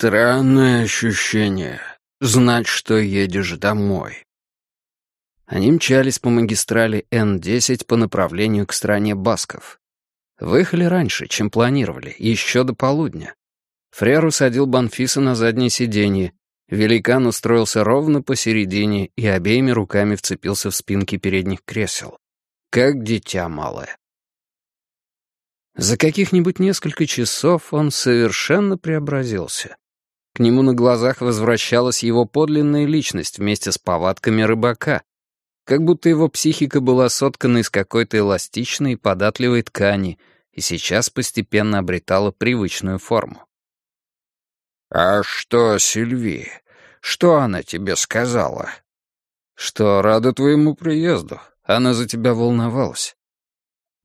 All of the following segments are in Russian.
Странное ощущение. Знать, что едешь домой. Они мчались по магистрали Н-10 по направлению к стране Басков. Выехали раньше, чем планировали, еще до полудня. Фрер усадил Банфиса на заднее сиденье. Великан устроился ровно посередине и обеими руками вцепился в спинки передних кресел. Как дитя малое. За каких-нибудь несколько часов он совершенно преобразился. К нему на глазах возвращалась его подлинная личность вместе с повадками рыбака, как будто его психика была соткана из какой-то эластичной и податливой ткани и сейчас постепенно обретала привычную форму. «А что, Сильви? Что она тебе сказала?» «Что рада твоему приезду. Она за тебя волновалась».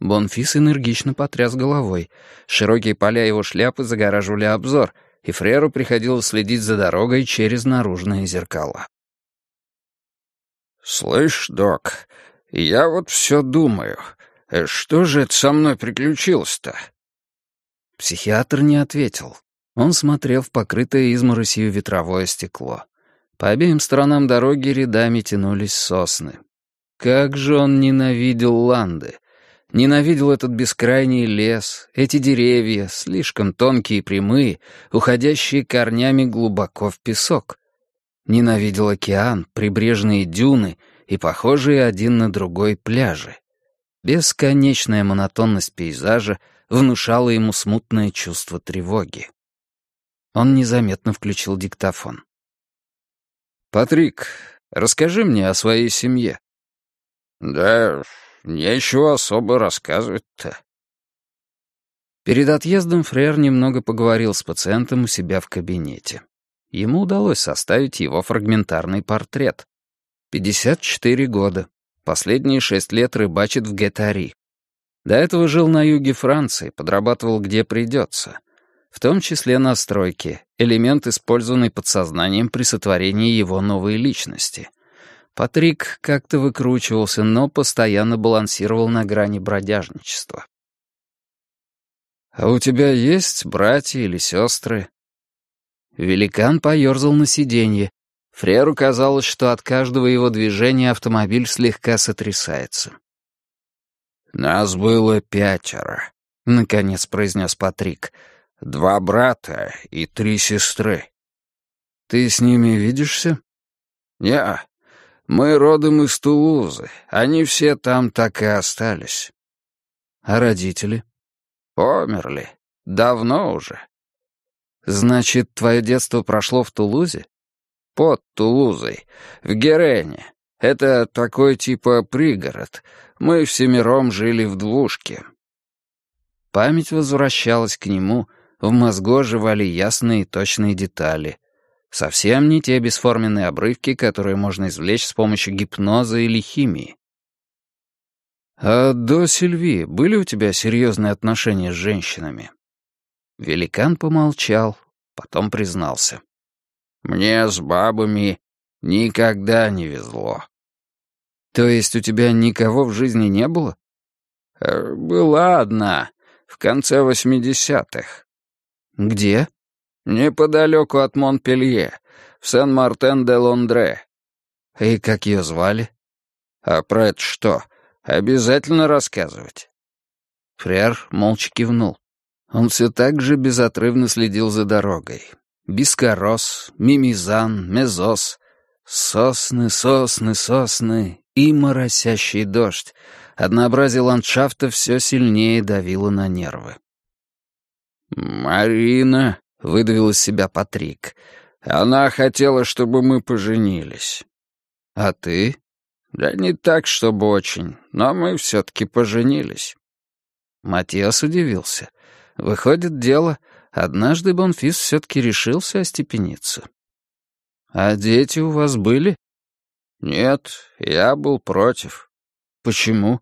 Бонфис энергично потряс головой. Широкие поля его шляпы загораживали обзор, и Фреру приходилось следить за дорогой через наружные зеркала. «Слышь, док, я вот все думаю, что же это со мной приключилось-то?» Психиатр не ответил. Он смотрел в покрытое изморосью ветровое стекло. По обеим сторонам дороги рядами тянулись сосны. Как же он ненавидел Ланды! Ненавидел этот бескрайний лес, эти деревья, слишком тонкие и прямые, уходящие корнями глубоко в песок. Ненавидел океан, прибрежные дюны и похожие один на другой пляжи. Бесконечная монотонность пейзажа внушала ему смутное чувство тревоги. Он незаметно включил диктофон. «Патрик, расскажи мне о своей семье». «Да Нечего особо рассказывать-то. Перед отъездом Фрер немного поговорил с пациентом у себя в кабинете. Ему удалось составить его фрагментарный портрет. 54 года. Последние шесть лет рыбачит в Гетари. До этого жил на юге Франции, подрабатывал где придется. В том числе на стройке, элемент, использованный подсознанием при сотворении его новой личности — Патрик как-то выкручивался, но постоянно балансировал на грани бродяжничества. «А у тебя есть братья или сестры?» Великан поерзал на сиденье. Фреру казалось, что от каждого его движения автомобиль слегка сотрясается. «Нас было пятеро», — наконец произнес Патрик. «Два брата и три сестры». «Ты с ними видишься?» «Не, мы родом из Тулузы. Они все там так и остались. А родители? Померли. Давно уже. Значит, твое детство прошло в Тулузе? Под Тулузой. В Герене. Это такой типа пригород. Мы всемиром жили в двушке. Память возвращалась к нему, в мозгу оживали ясные и точные детали. Совсем не те бесформенные обрывки, которые можно извлечь с помощью гипноза или химии. «А до Сильви были у тебя серьезные отношения с женщинами?» Великан помолчал, потом признался. «Мне с бабами никогда не везло». «То есть у тебя никого в жизни не было?» «Э, «Была одна, в конце восьмидесятых». «Где?» «Неподалеку от Монпелье, в Сен-Мартен-де-Лондре». «И как ее звали?» «А про это что, обязательно рассказывать?» Фрер молча кивнул. Он все так же безотрывно следил за дорогой. Бискорос, мимизан, мезос, сосны, сосны, сосны и моросящий дождь. Однообразие ландшафта все сильнее давило на нервы. «Марина», выдавил из себя Патрик. «Она хотела, чтобы мы поженились». «А ты?» «Да не так, чтобы очень, но мы все-таки поженились». Матиас удивился. Выходит, дело, однажды Бонфис все-таки решился остепениться. «А дети у вас были?» «Нет, я был против». «Почему?»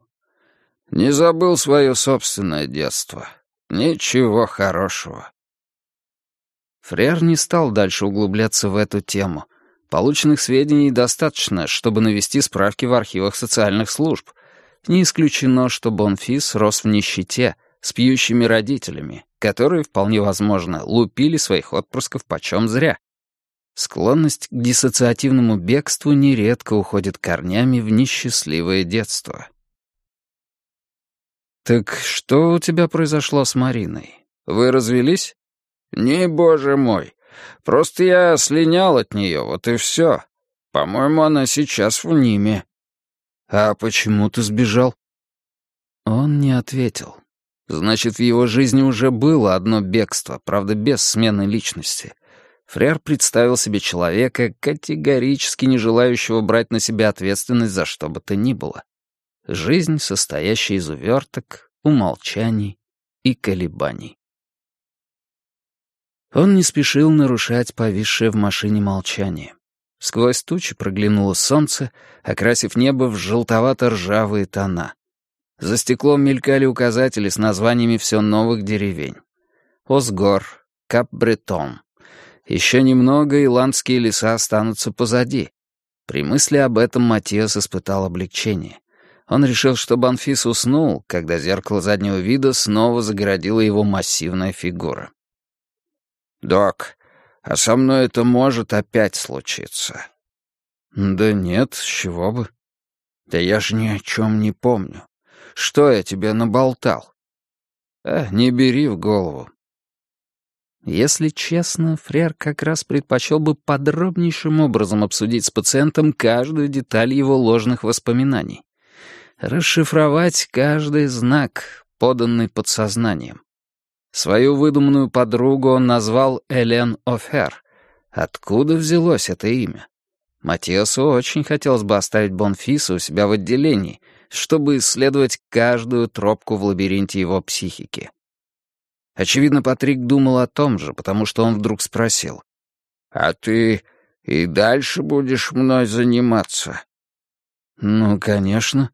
«Не забыл свое собственное детство. Ничего хорошего». Фрер не стал дальше углубляться в эту тему. Полученных сведений достаточно, чтобы навести справки в архивах социальных служб. Не исключено, что Бонфис рос в нищете, с пьющими родителями, которые, вполне возможно, лупили своих отпрысков почем зря. Склонность к диссоциативному бегству нередко уходит корнями в несчастливое детство. «Так что у тебя произошло с Мариной? Вы развелись?» «Не, боже мой. Просто я слинял от нее, вот и все. По-моему, она сейчас в Ниме». «А почему ты сбежал?» Он не ответил. Значит, в его жизни уже было одно бегство, правда, без смены личности. Фрер представил себе человека, категорически не желающего брать на себя ответственность за что бы то ни было. Жизнь, состоящая из уверток, умолчаний и колебаний. Он не спешил нарушать повисшее в машине молчание. Сквозь тучи проглянуло солнце, окрасив небо в желтовато-ржавые тона. За стеклом мелькали указатели с названиями все новых деревень. Осгор, Кап-Бретон. Еще немного, иландские леса останутся позади. При мысли об этом Матиас испытал облегчение. Он решил, что Банфис уснул, когда зеркало заднего вида снова загородила его массивная фигура. «Док, а со мной это может опять случиться?» «Да нет, с чего бы?» «Да я же ни о чем не помню. Что я тебе наболтал?» «А, не бери в голову. Если честно, Фрер как раз предпочел бы подробнейшим образом обсудить с пациентом каждую деталь его ложных воспоминаний. Расшифровать каждый знак, поданный подсознанием. Свою выдуманную подругу он назвал Элен Офер. Откуда взялось это имя? Матиасу очень хотелось бы оставить Бонфиса у себя в отделении, чтобы исследовать каждую тропку в лабиринте его психики. Очевидно, Патрик думал о том же, потому что он вдруг спросил. «А ты и дальше будешь мной заниматься?» «Ну, конечно.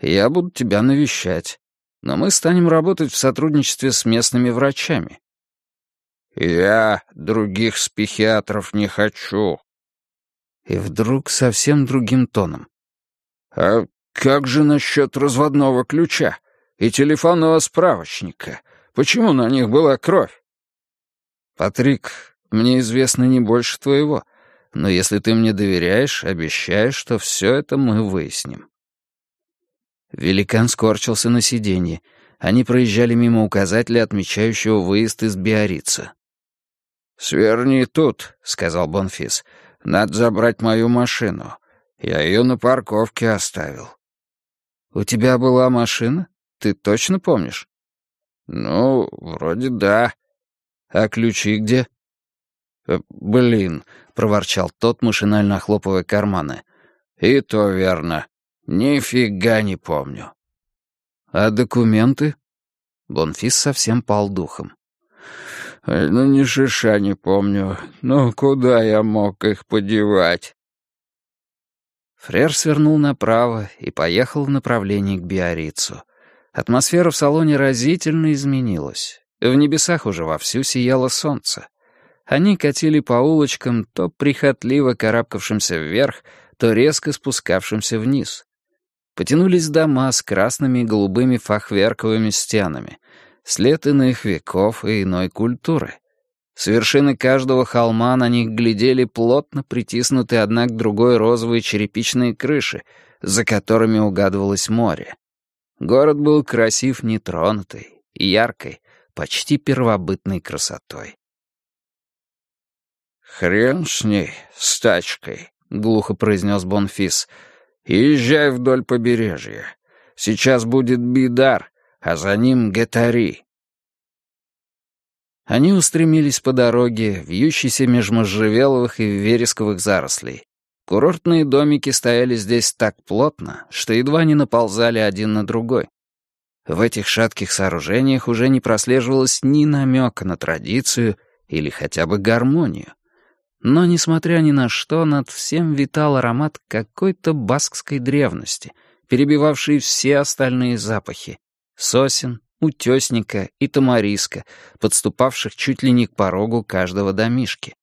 Я буду тебя навещать. Но мы станем работать в сотрудничестве с местными врачами». «Я других с психиатров не хочу». И вдруг совсем другим тоном. «А как же насчет разводного ключа и телефонного справочника? Почему на них была кровь?» «Патрик, мне известно не больше твоего, но если ты мне доверяешь, обещаю, что все это мы выясним». Великан скорчился на сиденье. Они проезжали мимо указателя, отмечающего выезд из Биорица. «Сверни тут», — сказал Бонфис. «Надо забрать мою машину. Я ее на парковке оставил». «У тебя была машина? Ты точно помнишь?» «Ну, вроде да». «А ключи где?» «Э, «Блин», — проворчал тот, машинально охлопывая карманы. «И то верно. Нифига не помню». «А документы?» Бонфис совсем пал духом. «Ну, ни шиша не помню. Ну, куда я мог их подевать?» Фрер свернул направо и поехал в направлении к Биаррицу. Атмосфера в салоне разительно изменилась. В небесах уже вовсю сияло солнце. Они катили по улочкам, то прихотливо карабкавшимся вверх, то резко спускавшимся вниз. Потянулись дома с красными и голубыми фахверковыми стенами, след иных веков и иной культуры. С вершины каждого холма на них глядели плотно притиснутые одна к другой розовые черепичные крыши, за которыми угадывалось море. Город был красив нетронутой, яркой, почти первобытной красотой. «Хрен с ней, с тачкой», — глухо произнес Бонфис. «Езжай вдоль побережья. Сейчас будет Бидар, а за ним Гетари». Они устремились по дороге, вьющейся меж можжевеловых и вересковых зарослей, Курортные домики стояли здесь так плотно, что едва не наползали один на другой. В этих шатких сооружениях уже не прослеживалось ни намека на традицию или хотя бы гармонию. Но, несмотря ни на что, над всем витал аромат какой-то баскской древности, перебивавший все остальные запахи — сосен, утесника и тамариска, подступавших чуть ли не к порогу каждого домишки.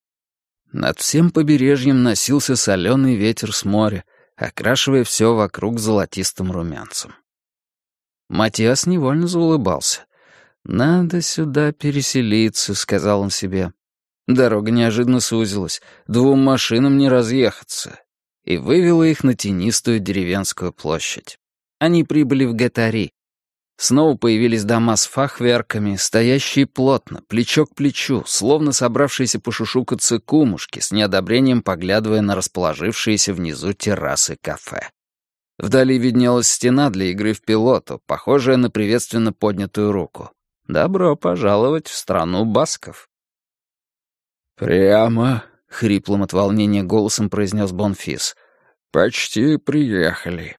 Над всем побережьем носился соленый ветер с моря, окрашивая все вокруг золотистым румянцем. Матиас невольно заулыбался. «Надо сюда переселиться», — сказал он себе. Дорога неожиданно сузилась, двум машинам не разъехаться, и вывела их на тенистую деревенскую площадь. Они прибыли в Гатари. Снова появились дома с фахверками, стоящие плотно, плечо к плечу, словно собравшиеся пошушукаться кумушки, с неодобрением поглядывая на расположившиеся внизу террасы кафе. Вдали виднелась стена для игры в пилоту, похожая на приветственно поднятую руку. «Добро пожаловать в страну басков». «Прямо», — хриплым от волнения голосом произнес Бонфис. «Почти приехали».